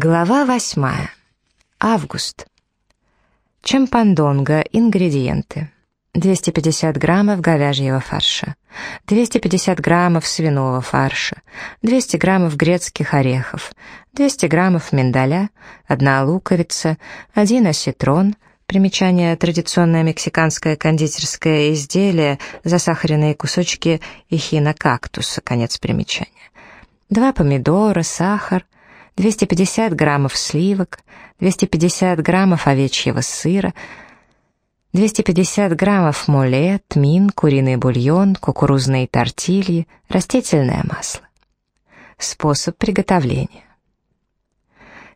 Глава восьмая. Август. Чемпандонга. Ингредиенты. 250 граммов говяжьего фарша, 250 граммов свиного фарша, 200 граммов грецких орехов, 200 граммов миндаля, одна луковица, один осетрон, примечание традиционное мексиканское кондитерское изделие, засахаренные кусочки эхина кактуса, конец примечания, два помидора, сахар, 250 граммов сливок, 250 граммов овечьего сыра, 250 граммов муле, тмин, куриный бульон, кукурузные тортильи, растительное масло. Способ приготовления.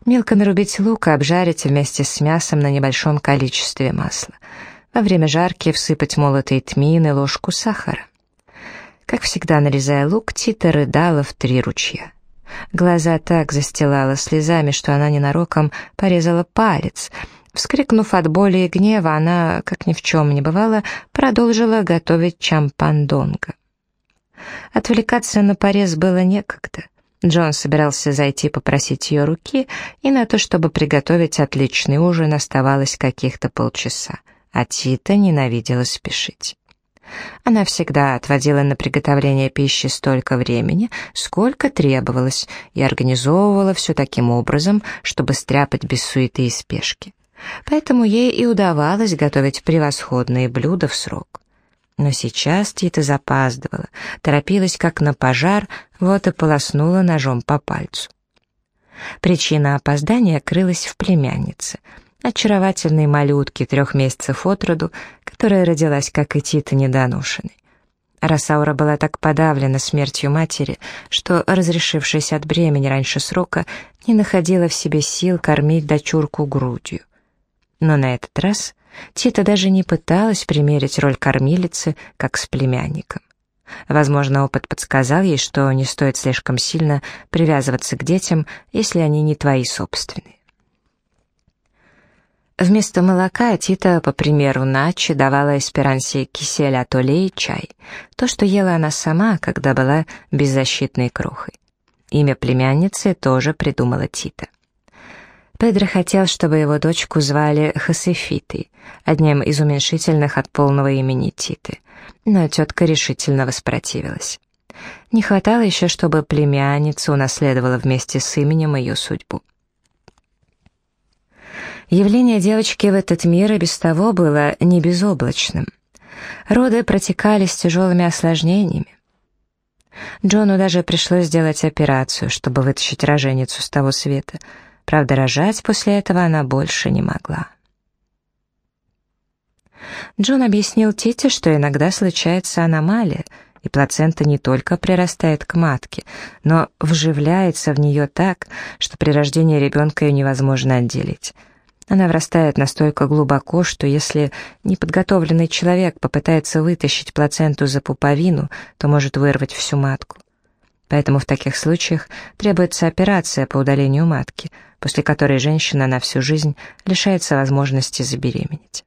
Мелко нарубить лук и обжарить вместе с мясом на небольшом количестве масла. Во время жарки всыпать молотый тмин и ложку сахара. Как всегда, нарезая лук, Тита рыдала в три ручья. Глаза так застилала слезами, что она ненароком порезала палец. Вскрикнув от боли и гнева, она, как ни в чем не бывало, продолжила готовить чампандонго. Отвлекаться на порез было некогда. Джон собирался зайти попросить ее руки, и на то, чтобы приготовить отличный ужин, оставалось каких-то полчаса, а Тита ненавидела спешить. Она всегда отводила на приготовление пищи столько времени, сколько требовалось, и организовывала все таким образом, чтобы стряпать без суеты и спешки. Поэтому ей и удавалось готовить превосходные блюда в срок. Но сейчас Тита запаздывала, торопилась как на пожар, вот и полоснула ножом по пальцу. Причина опоздания крылась в племяннице — очаровательной малютки трех месяцев от роду, которая родилась, как и Тита, недоношенной. Росаура была так подавлена смертью матери, что, разрешившись от бремени раньше срока, не находила в себе сил кормить дочурку грудью. Но на этот раз Тита даже не пыталась примерить роль кормилицы, как с племянником. Возможно, опыт подсказал ей, что не стоит слишком сильно привязываться к детям, если они не твои собственные. Вместо молока Тита, по примеру Начи, давала эсперансе кисель атоле и чай, то, что ела она сама, когда была беззащитной крохой. Имя племянницы тоже придумала Тита. Педро хотел, чтобы его дочку звали Хосефитой, одним из уменьшительных от полного имени Титы, но тетка решительно воспротивилась. Не хватало еще, чтобы племянница унаследовала вместе с именем ее судьбу. Явление девочки в этот мир и без того было не безоблачным. Роды протекали с тяжелыми осложнениями. Джону даже пришлось сделать операцию, чтобы вытащить роженицу с того света. Правда, рожать после этого она больше не могла. Джон объяснил Тите, что иногда случается аномалия, и плацента не только прирастает к матке, но вживляется в нее так, что при рождении ребенка ее невозможно отделить. Она врастает настолько глубоко, что если неподготовленный человек попытается вытащить плаценту за пуповину, то может вырвать всю матку. Поэтому в таких случаях требуется операция по удалению матки, после которой женщина на всю жизнь лишается возможности забеременеть.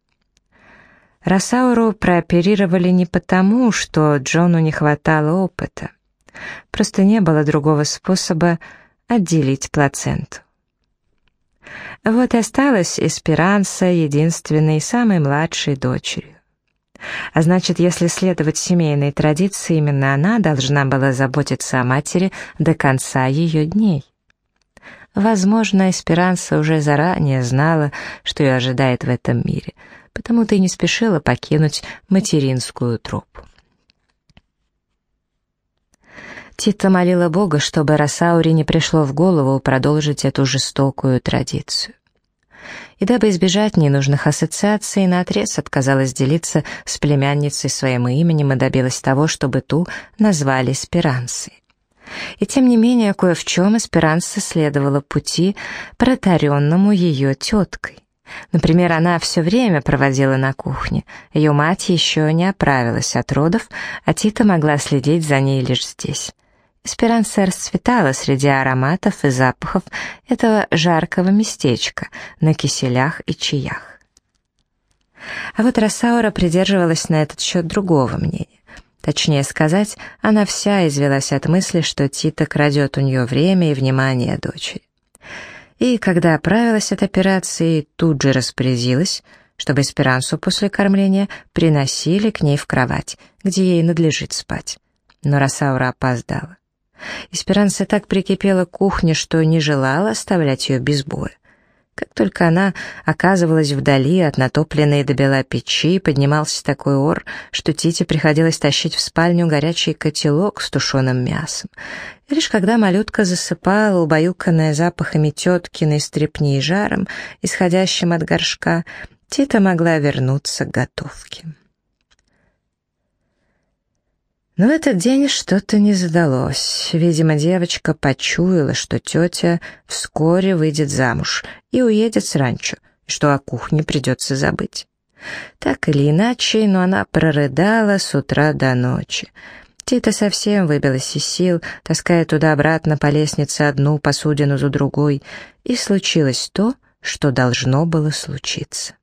Росауру прооперировали не потому, что Джону не хватало опыта. Просто не было другого способа отделить плаценту. Вот и осталась Эсперанса, единственной, самой младшей дочерью. А значит, если следовать семейной традиции, именно она должна была заботиться о матери до конца ее дней. Возможно, Эсперанса уже заранее знала, что ее ожидает в этом мире, потому-то и не спешила покинуть материнскую тропу. Тита молила Бога, чтобы Росаури не пришло в голову продолжить эту жестокую традицию. И дабы избежать ненужных ассоциаций, наотрез отказалась делиться с племянницей своим именем и добилась того, чтобы ту назвали Спиранцей. И тем не менее, кое в чем Эсперанса следовала пути, протаренному ее теткой. Например, она все время проводила на кухне. Ее мать еще не оправилась от родов, а Тита могла следить за ней лишь здесь. Эсперанса расцветала среди ароматов и запахов этого жаркого местечка на киселях и чаях. А вот Росаура придерживалась на этот счет другого мнения. Точнее сказать, она вся извелась от мысли, что Тита крадет у нее время и внимание дочери. и, когда оправилась от операции, тут же распорядилась, чтобы эсперансу после кормления приносили к ней в кровать, где ей надлежит спать. Но Росаура опоздала. Эсперанса так прикипела к кухне, что не желала оставлять ее без боя. Как только она оказывалась вдали от натопленной до бела печи, поднимался такой ор, что Тите приходилось тащить в спальню горячий котелок с тушеным мясом. И лишь когда малютка засыпала, убаюканная запахами теткиной стрепни и жаром, исходящим от горшка, Тита могла вернуться к готовке. Но в этот день что-то не задалось. Видимо, девочка почуяла, что тетя вскоре выйдет замуж и уедет с ранчо, что о кухне придется забыть. Так или иначе, но она прорыдала с утра до ночи. Тита совсем выбилась из сил, таская туда-обратно по лестнице одну посудину за другой, и случилось то, что должно было случиться.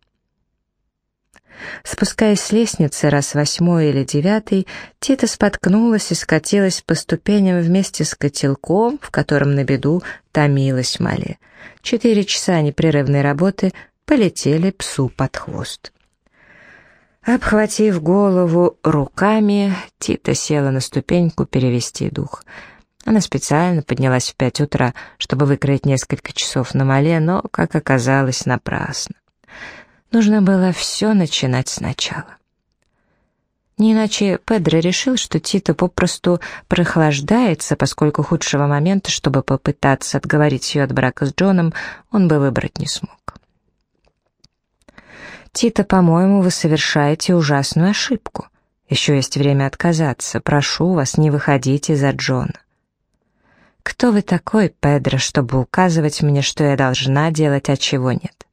Спускаясь с лестницы раз восьмой или девятый, Тита споткнулась и скатилась по ступеням вместе с котелком, в котором на беду томилась Мали. Четыре часа непрерывной работы полетели псу под хвост. Обхватив голову руками, Тита села на ступеньку перевести дух. Она специально поднялась в пять утра, чтобы выкроить несколько часов на мале, но, как оказалось, напрасно. Нужно было все начинать сначала. Не иначе Педро решил, что Тита попросту прохлаждается, поскольку худшего момента, чтобы попытаться отговорить ее от брака с Джоном, он бы выбрать не смог. «Тита, по-моему, вы совершаете ужасную ошибку. Еще есть время отказаться. Прошу вас, не выходите за Джона». «Кто вы такой, Педро, чтобы указывать мне, что я должна делать, а чего нет?»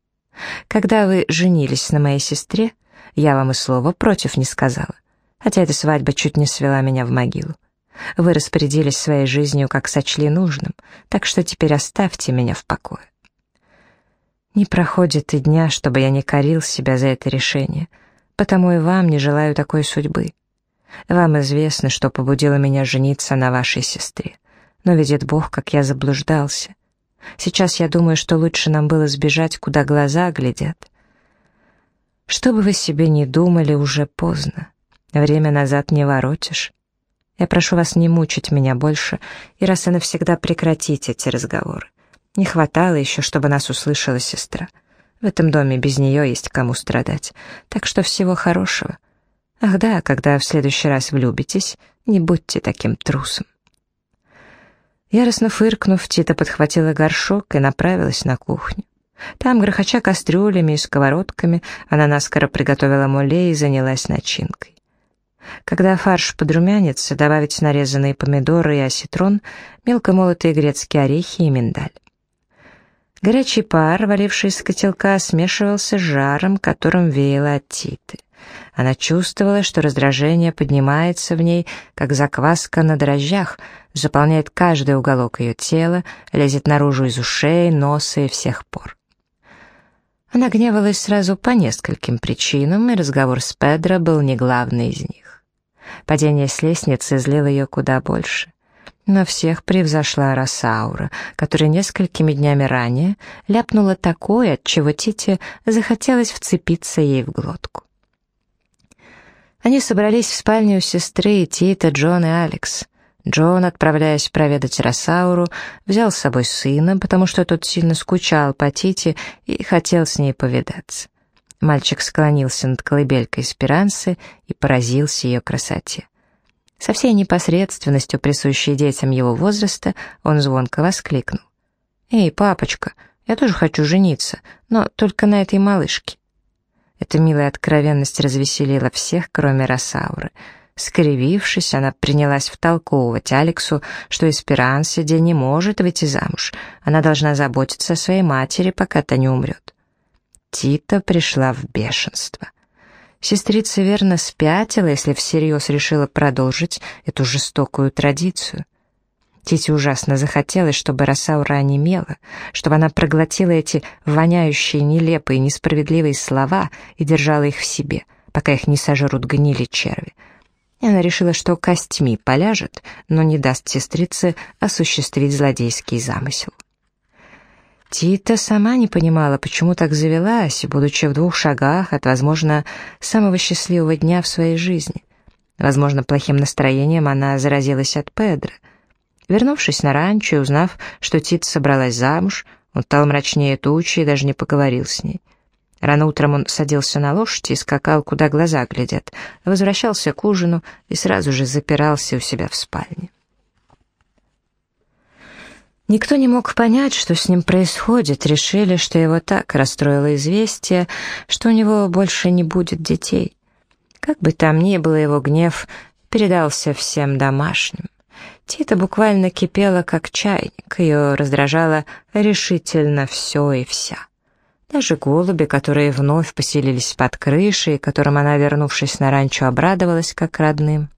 Когда вы женились на моей сестре, я вам и слова против не сказала, хотя эта свадьба чуть не свела меня в могилу. Вы распорядились своей жизнью, как сочли нужным, так что теперь оставьте меня в покое. Не проходит и дня, чтобы я не корил себя за это решение, потому и вам не желаю такой судьбы. Вам известно, что побудило меня жениться на вашей сестре, но видит Бог, как я заблуждался. Сейчас я думаю, что лучше нам было сбежать, куда глаза глядят. Что бы вы себе ни думали, уже поздно. Время назад не воротишь. Я прошу вас не мучить меня больше и раз и навсегда прекратить эти разговоры. Не хватало еще, чтобы нас услышала сестра. В этом доме без нее есть кому страдать. Так что всего хорошего. Ах да, когда в следующий раз влюбитесь, не будьте таким трусом. Яростно фыркнув, Тита подхватила горшок и направилась на кухню. Там, грохоча кастрюлями и сковородками, она наскоро приготовила муле и занялась начинкой. Когда фарш подрумянится, добавить нарезанные помидоры и осетрон, мелко молотые грецкие орехи и миндаль. Горячий пар, валивший из котелка, смешивался с жаром, которым веяло от Титы. Она чувствовала, что раздражение поднимается в ней, как закваска на дрожжах, заполняет каждый уголок ее тела, лезет наружу из ушей, носа и всех пор. Она гневалась сразу по нескольким причинам, и разговор с Педро был не главный из них. Падение с лестницы злило ее куда больше. Но всех превзошла Росаура, которая несколькими днями ранее ляпнула такое, от чего Тите захотелось вцепиться ей в глотку. Они собрались в спальню сестры Тита, Джон и Алекс. Джон, отправляясь проведать Росауру, взял с собой сына, потому что тот сильно скучал по Тите и хотел с ней повидаться. Мальчик склонился над колыбелькой Спирансы и поразился ее красоте. Со всей непосредственностью, присущей детям его возраста, он звонко воскликнул. «Эй, папочка, я тоже хочу жениться, но только на этой малышке». Эта милая откровенность развеселила всех, кроме Росауры. Скривившись, она принялась втолковывать Алексу, что Эсперансиде не может выйти замуж. Она должна заботиться о своей матери, пока та не умрет. Тита пришла в бешенство. Сестрица верно спятила, если всерьез решила продолжить эту жестокую традицию. Тите ужасно захотелось, чтобы Росаура онемела, чтобы она проглотила эти воняющие, нелепые, несправедливые слова и держала их в себе, пока их не сожрут гнили черви. И она решила, что костьми поляжет, но не даст сестрице осуществить злодейский замысел. Тита сама не понимала, почему так завелась, будучи в двух шагах от, возможно, самого счастливого дня в своей жизни. Возможно, плохим настроением она заразилась от Педро. Вернувшись на ранчо и узнав, что Тита собралась замуж, он стал мрачнее тучи и даже не поговорил с ней. Рано утром он садился на лошадь и скакал, куда глаза глядят, возвращался к ужину и сразу же запирался у себя в спальне. Никто не мог понять, что с ним происходит, решили, что его так расстроило известие, что у него больше не будет детей. Как бы там ни было, его гнев передался всем домашним. Тита буквально кипела, как чайник, ее раздражало решительно все и вся. Даже голуби, которые вновь поселились под крышей, которым она, вернувшись на ранчо, обрадовалась как родным.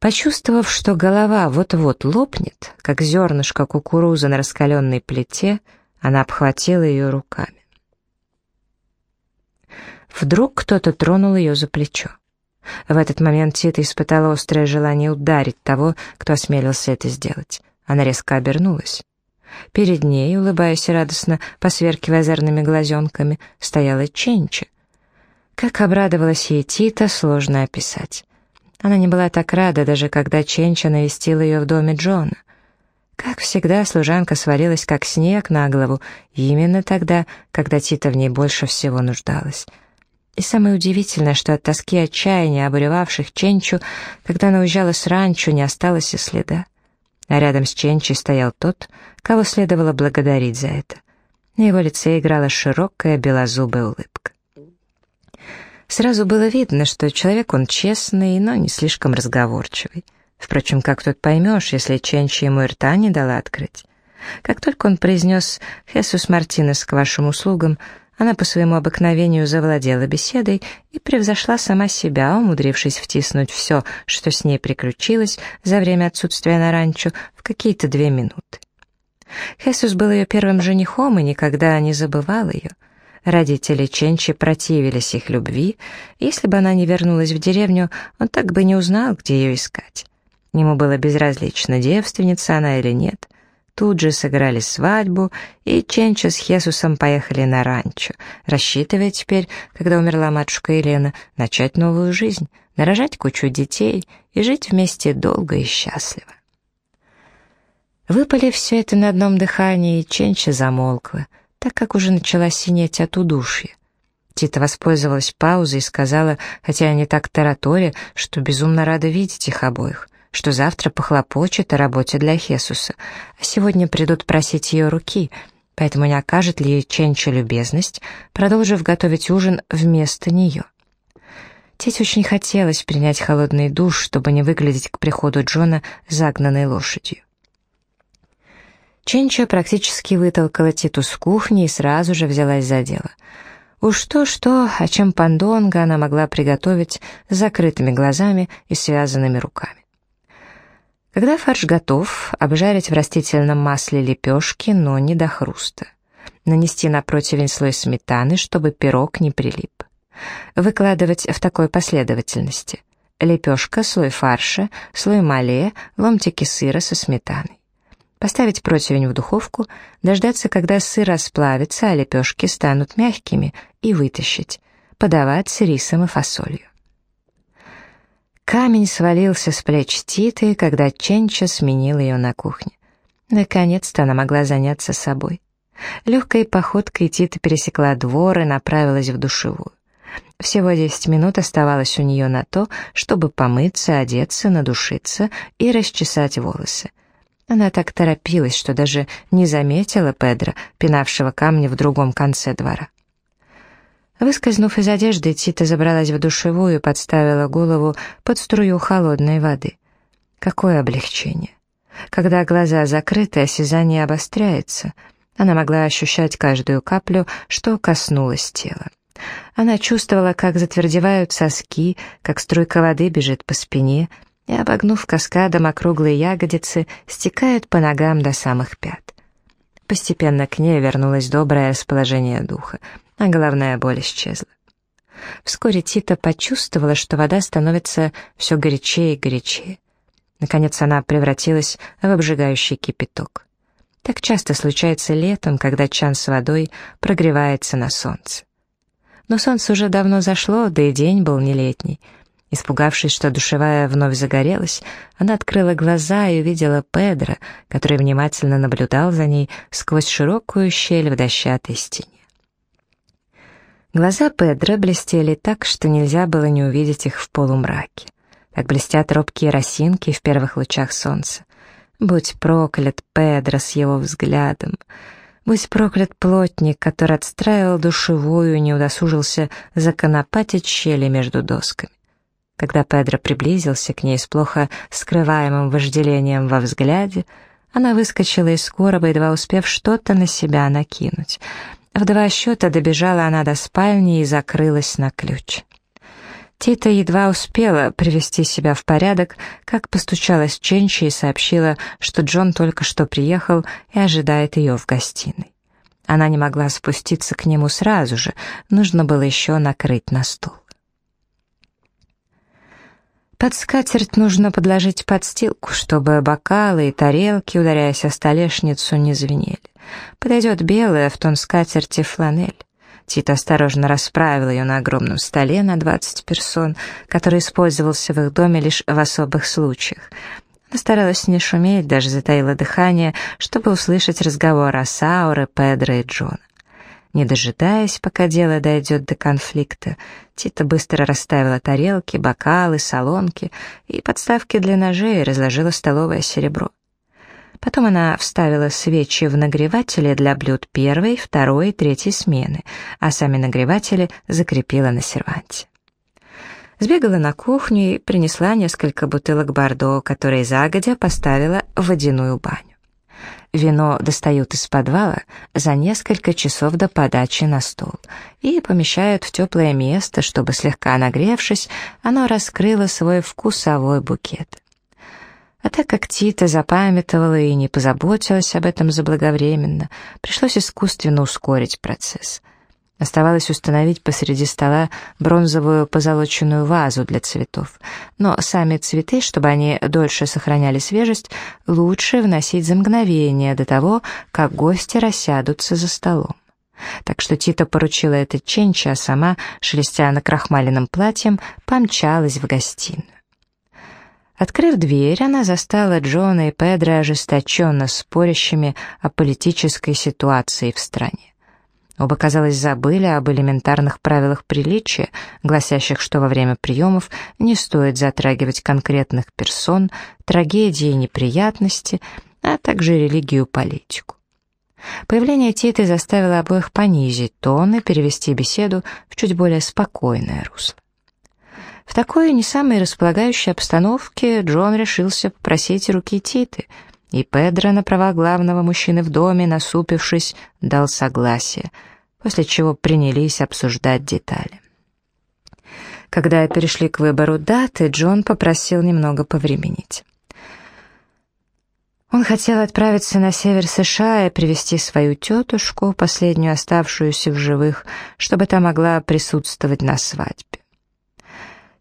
Почувствовав, что голова вот-вот лопнет, как зернышко кукурузы на раскаленной плите, она обхватила ее руками. Вдруг кто-то тронул ее за плечо. В этот момент Тита испытала острое желание ударить того, кто осмелился это сделать. Она резко обернулась. Перед ней, улыбаясь радостно, посверкивая озорными глазенками, стояла Ченча. Как обрадовалась ей Тита, сложно описать. Она не была так рада, даже когда Ченча навестила ее в доме Джона. Как всегда, служанка свалилась как снег на голову, именно тогда, когда Тита в ней больше всего нуждалась. И самое удивительное, что от тоски и отчаяния, обуревавших Ченчу, когда она уезжала с ранчо, не осталось и следа а рядом с Ченчи стоял тот, кого следовало благодарить за это. На его лице играла широкая белозубая улыбка. Сразу было видно, что человек он честный, но не слишком разговорчивый. Впрочем, как тут поймешь, если Ченчи ему и рта не дала открыть? Как только он произнес «Хесус Мартинес к вашим услугам», она по своему обыкновению завладела беседой и превзошла сама себя, умудрившись втиснуть все, что с ней приключилось за время отсутствия на ранчо, в какие-то две минуты. Хесус был ее первым женихом и никогда не забывал ее. Родители Ченчи противились их любви, если бы она не вернулась в деревню, он так бы не узнал, где ее искать. Ему было безразлично, девственница она или нет. Тут же сыграли свадьбу, и Ченча с Хесусом поехали на ранчо, рассчитывая теперь, когда умерла матушка Елена, начать новую жизнь, нарожать кучу детей и жить вместе долго и счастливо. Выпали все это на одном дыхании, и Ченча замолкла, так как уже начала синеть от удушья. Тита воспользовалась паузой и сказала, хотя они так тараторе, что безумно рада видеть их обоих что завтра похлопочет о работе для Хесуса, а сегодня придут просить ее руки, поэтому не окажет ли ей Ченча любезность, продолжив готовить ужин вместо нее. Тете очень хотелось принять холодный душ, чтобы не выглядеть к приходу Джона загнанной лошадью. Ченча практически вытолкала Титу с кухни и сразу же взялась за дело. Уж то-что, а чем пандонга она могла приготовить с закрытыми глазами и связанными руками. Когда фарш готов, обжарить в растительном масле лепешки, но не до хруста. Нанести на противень слой сметаны, чтобы пирог не прилип. Выкладывать в такой последовательности. Лепешка, слой фарша, слой мале, ломтики сыра со сметаной. Поставить противень в духовку, дождаться, когда сыр расплавится, а лепешки станут мягкими, и вытащить. Подавать с рисом и фасолью. Камень свалился с плеч Титы, когда Ченча сменил ее на кухне. Наконец-то она могла заняться собой. Легкой походкой Тита пересекла двор и направилась в душевую. Всего десять минут оставалось у нее на то, чтобы помыться, одеться, надушиться и расчесать волосы. Она так торопилась, что даже не заметила Педро, пинавшего камни в другом конце двора. Выскользнув из одежды, Тита забралась в душевую и подставила голову под струю холодной воды. Какое облегчение! Когда глаза закрыты, осязание обостряется. Она могла ощущать каждую каплю, что коснулось тела. Она чувствовала, как затвердевают соски, как струйка воды бежит по спине, и, обогнув каскадом округлые ягодицы, стекают по ногам до самых пят. Постепенно к ней вернулось доброе расположение духа а головная боль исчезла. Вскоре Тита почувствовала, что вода становится все горячее и горячее. Наконец она превратилась в обжигающий кипяток. Так часто случается летом, когда чан с водой прогревается на солнце. Но солнце уже давно зашло, да и день был не летний. Испугавшись, что душевая вновь загорелась, она открыла глаза и увидела Педро, который внимательно наблюдал за ней сквозь широкую щель в дощатой стене. Глаза Педро блестели так, что нельзя было не увидеть их в полумраке. Так блестят робкие росинки в первых лучах солнца. Будь проклят Педро с его взглядом. Будь проклят плотник, который отстраивал душевую и не удосужился законопатить щели между досками. Когда Педро приблизился к ней с плохо скрываемым вожделением во взгляде, она выскочила из короба, едва успев что-то на себя накинуть. В два счета добежала она до спальни и закрылась на ключ. Тита едва успела привести себя в порядок, как постучалась Ченчи и сообщила, что Джон только что приехал и ожидает ее в гостиной. Она не могла спуститься к нему сразу же, нужно было еще накрыть на стол. Под скатерть нужно подложить подстилку, чтобы бокалы и тарелки, ударяясь о столешницу, не звенели. Подойдет белая в тон скатерти фланель. Тит осторожно расправил ее на огромном столе на 20 персон, который использовался в их доме лишь в особых случаях. Она старалась не шуметь, даже затаила дыхание, чтобы услышать разговор о Сауре, Педро и Джона. Не дожидаясь, пока дело дойдет до конфликта, Тита быстро расставила тарелки, бокалы, солонки и подставки для ножей и разложила столовое серебро. Потом она вставила свечи в нагреватели для блюд первой, второй и третьей смены, а сами нагреватели закрепила на серванте. Сбегала на кухню и принесла несколько бутылок бордо, которые загодя поставила в водяную баню. Вино достают из подвала за несколько часов до подачи на стол и помещают в теплое место, чтобы, слегка нагревшись, оно раскрыло свой вкусовой букет. А так как Тита запамятовала и не позаботилась об этом заблаговременно, пришлось искусственно ускорить процесс — Оставалось установить посреди стола бронзовую позолоченную вазу для цветов. Но сами цветы, чтобы они дольше сохраняли свежесть, лучше вносить за мгновение до того, как гости рассядутся за столом. Так что Тита поручила это Ченча, а сама, шелестя накрахмаленным платьем, помчалась в гостиную. Открыв дверь, она застала Джона и Педро ожесточенно спорящими о политической ситуации в стране. Оба, казалось, забыли об элементарных правилах приличия, гласящих, что во время приемов не стоит затрагивать конкретных персон, трагедии и неприятности, а также религию и политику. Появление Титы заставило обоих понизить тон и перевести беседу в чуть более спокойное русло. В такой не самой располагающей обстановке Джон решился попросить руки Титы — и Педро на права главного мужчины в доме, насупившись, дал согласие, после чего принялись обсуждать детали. Когда перешли к выбору даты, Джон попросил немного повременить. Он хотел отправиться на север США и привести свою тетушку, последнюю оставшуюся в живых, чтобы та могла присутствовать на свадьбе.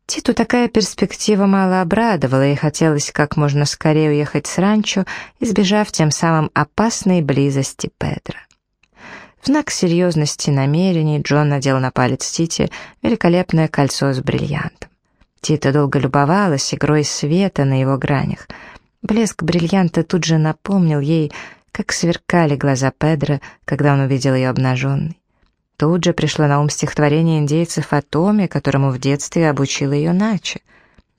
Титу такая перспектива мало обрадовала, и хотелось как можно скорее уехать с ранчо, избежав тем самым опасной близости Педро. В знак серьезности намерений Джон надел на палец Тити великолепное кольцо с бриллиантом. Тита долго любовалась игрой света на его гранях. Блеск бриллианта тут же напомнил ей, как сверкали глаза Педро, когда он увидел ее обнаженной. Тут же пришло на ум стихотворение индейцев о Томе, которому в детстве обучила ее Нача.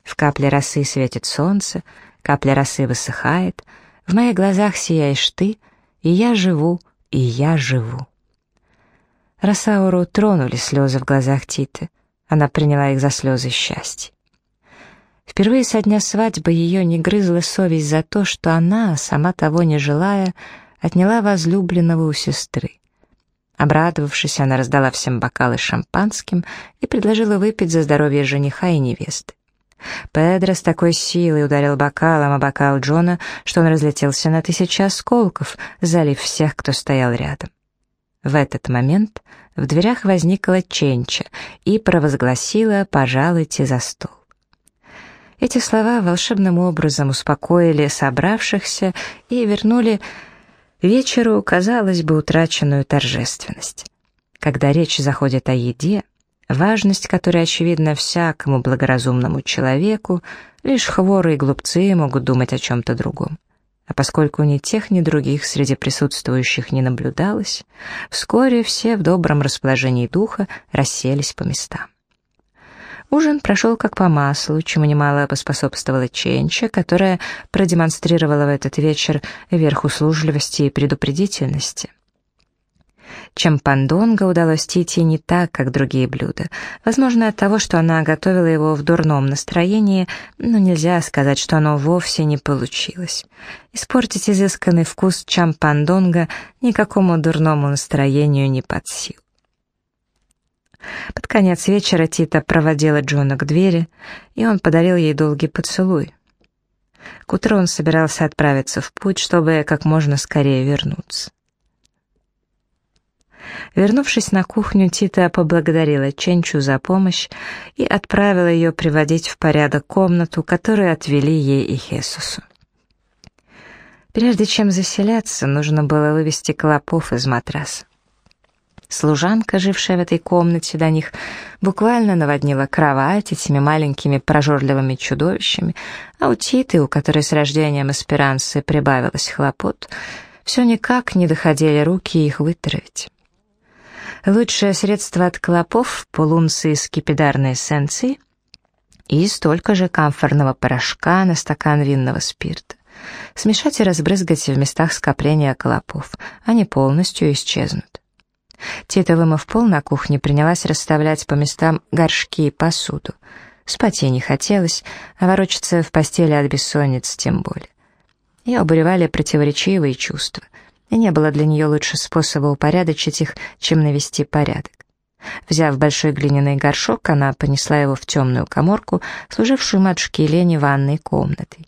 В капле росы светит солнце, капля росы высыхает, в моих глазах сияешь ты, и я живу, и я живу. Росауру тронули слезы в глазах Титы. Она приняла их за слезы счастья. Впервые со дня свадьбы ее не грызла совесть за то, что она, сама того не желая, отняла возлюбленного у сестры. Обрадовавшись, она раздала всем бокалы с шампанским и предложила выпить за здоровье жениха и невесты. Педро с такой силой ударил бокалом о бокал Джона, что он разлетелся на тысячи осколков, залив всех, кто стоял рядом. В этот момент в дверях возникла Ченча и провозгласила «пожалуйте за стол». Эти слова волшебным образом успокоили собравшихся и вернули вечеру, казалось бы, утраченную торжественность. Когда речь заходит о еде, важность которой очевидна всякому благоразумному человеку, лишь хворые глупцы могут думать о чем-то другом. А поскольку ни тех, ни других среди присутствующих не наблюдалось, вскоре все в добром расположении духа расселись по местам. Ужин прошел как по маслу, чему немало поспособствовала Ченча, которая продемонстрировала в этот вечер верх услужливости и предупредительности. Чем пандонга удалось Тити не так, как другие блюда. Возможно, от того, что она готовила его в дурном настроении, но нельзя сказать, что оно вовсе не получилось. Испортить изысканный вкус чампандонга никакому дурному настроению не под сил. Под конец вечера Тита проводила Джона к двери, и он подарил ей долгий поцелуй. К утру он собирался отправиться в путь, чтобы как можно скорее вернуться. Вернувшись на кухню, Тита поблагодарила Ченчу за помощь и отправила ее приводить в порядок комнату, которую отвели ей и Хесусу. Прежде чем заселяться, нужно было вывести клопов из матраса. Служанка, жившая в этой комнате до них, буквально наводнила кровать этими маленькими прожорливыми чудовищами, а у Титы, у которой с рождением эсперанцы прибавилось хлопот, все никак не доходили руки их вытравить. Лучшее средство от клопов — полунции скипидарной эссенции и столько же камфорного порошка на стакан винного спирта. Смешать и разбрызгать в местах скопления клопов, они полностью исчезнут. Тита, вымыв пол на кухне, принялась расставлять по местам горшки и посуду. Спать ей не хотелось, а ворочаться в постели от бессонницы тем более. Ее обуревали противоречивые чувства и не было для нее лучше способа упорядочить их, чем навести порядок. Взяв большой глиняный горшок, она понесла его в темную коморку, служившую матушке Елене ванной комнатой.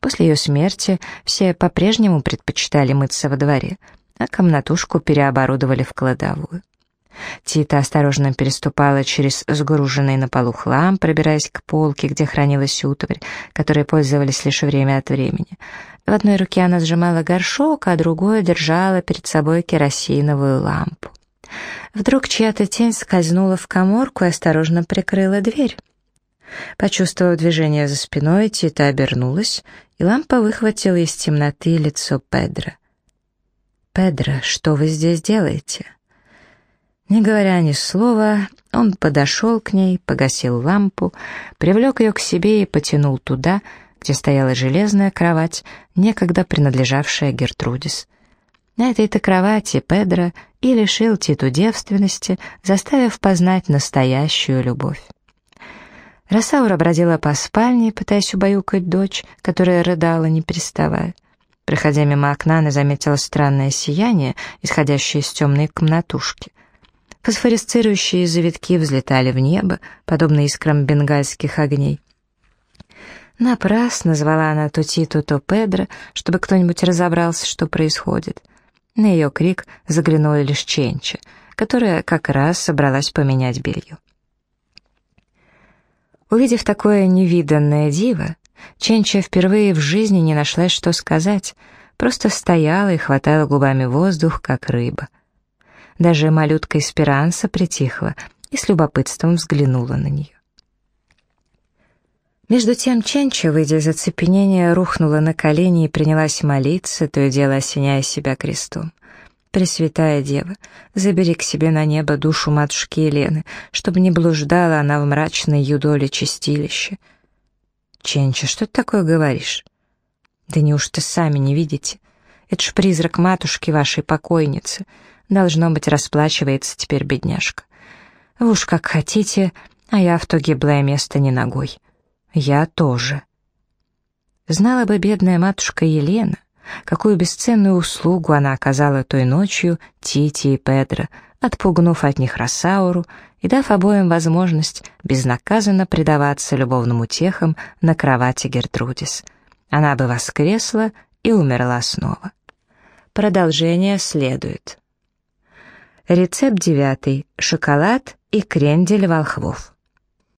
После ее смерти все по-прежнему предпочитали мыться во дворе, а комнатушку переоборудовали в кладовую. Тита осторожно переступала через сгруженный на полу хлам, пробираясь к полке, где хранилась утварь, которой пользовались лишь время от времени. В одной руке она сжимала горшок, а другой держала перед собой керосиновую лампу. Вдруг чья-то тень скользнула в коморку и осторожно прикрыла дверь. Почувствовав движение за спиной, Тита обернулась, и лампа выхватила из темноты лицо Педро. «Педро, что вы здесь делаете?» Не говоря ни слова, он подошел к ней, погасил лампу, привлек ее к себе и потянул туда, где стояла железная кровать, некогда принадлежавшая Гертрудис. На этой-то кровати Педро и лишил Титу девственности, заставив познать настоящую любовь. Росаура бродила по спальне, пытаясь убаюкать дочь, которая рыдала, не переставая. Проходя мимо окна, она заметила странное сияние, исходящее из темной комнатушки. Фосфорисцирующие завитки взлетали в небо, подобно искрам бенгальских огней. Напрасно звала она то Титу, то Педро, чтобы кто-нибудь разобрался, что происходит. На ее крик заглянула лишь Ченча, которая как раз собралась поменять белье. Увидев такое невиданное диво, Ченча впервые в жизни не нашла, что сказать, просто стояла и хватала губами воздух, как рыба. Даже малютка Эсперанса притихла и с любопытством взглянула на нее. Между тем Ченча, выйдя из оцепенения, рухнула на колени и принялась молиться, то и дело осеняя себя крестом. «Пресвятая Дева, забери к себе на небо душу матушки Елены, чтобы не блуждала она в мрачной юдоле чистилище». «Ченча, что ты такое говоришь?» «Да неужто сами не видите? Это ж призрак матушки вашей покойницы. Должно быть, расплачивается теперь бедняжка. Вы уж как хотите, а я в то гиблое место не ногой. Я тоже. Знала бы бедная матушка Елена, какую бесценную услугу она оказала той ночью Тити и Педро, отпугнув от них Росауру и дав обоим возможность безнаказанно предаваться любовным утехам на кровати Гертрудис. Она бы воскресла и умерла снова. Продолжение следует. Рецепт девятый. Шоколад и крендель волхвов.